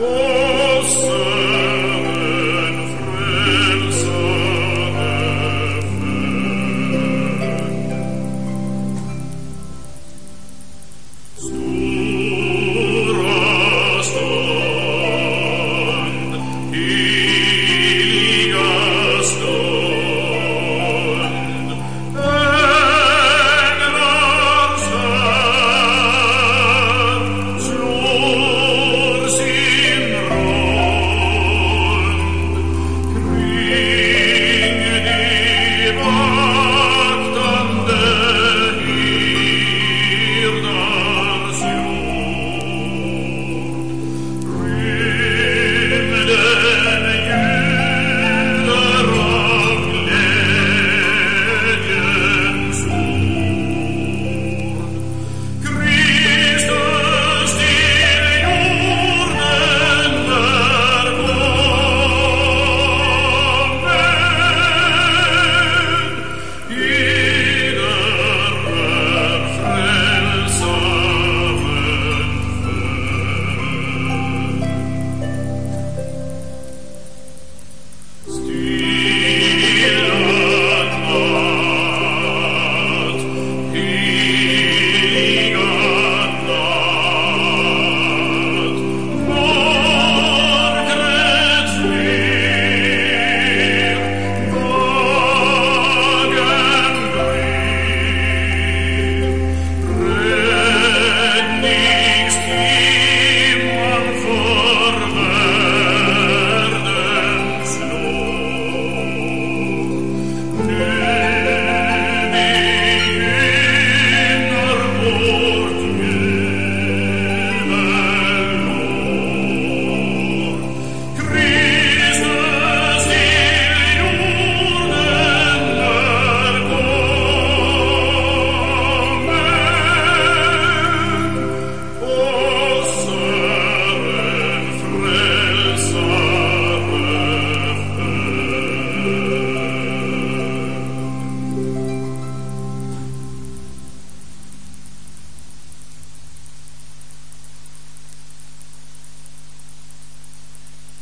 for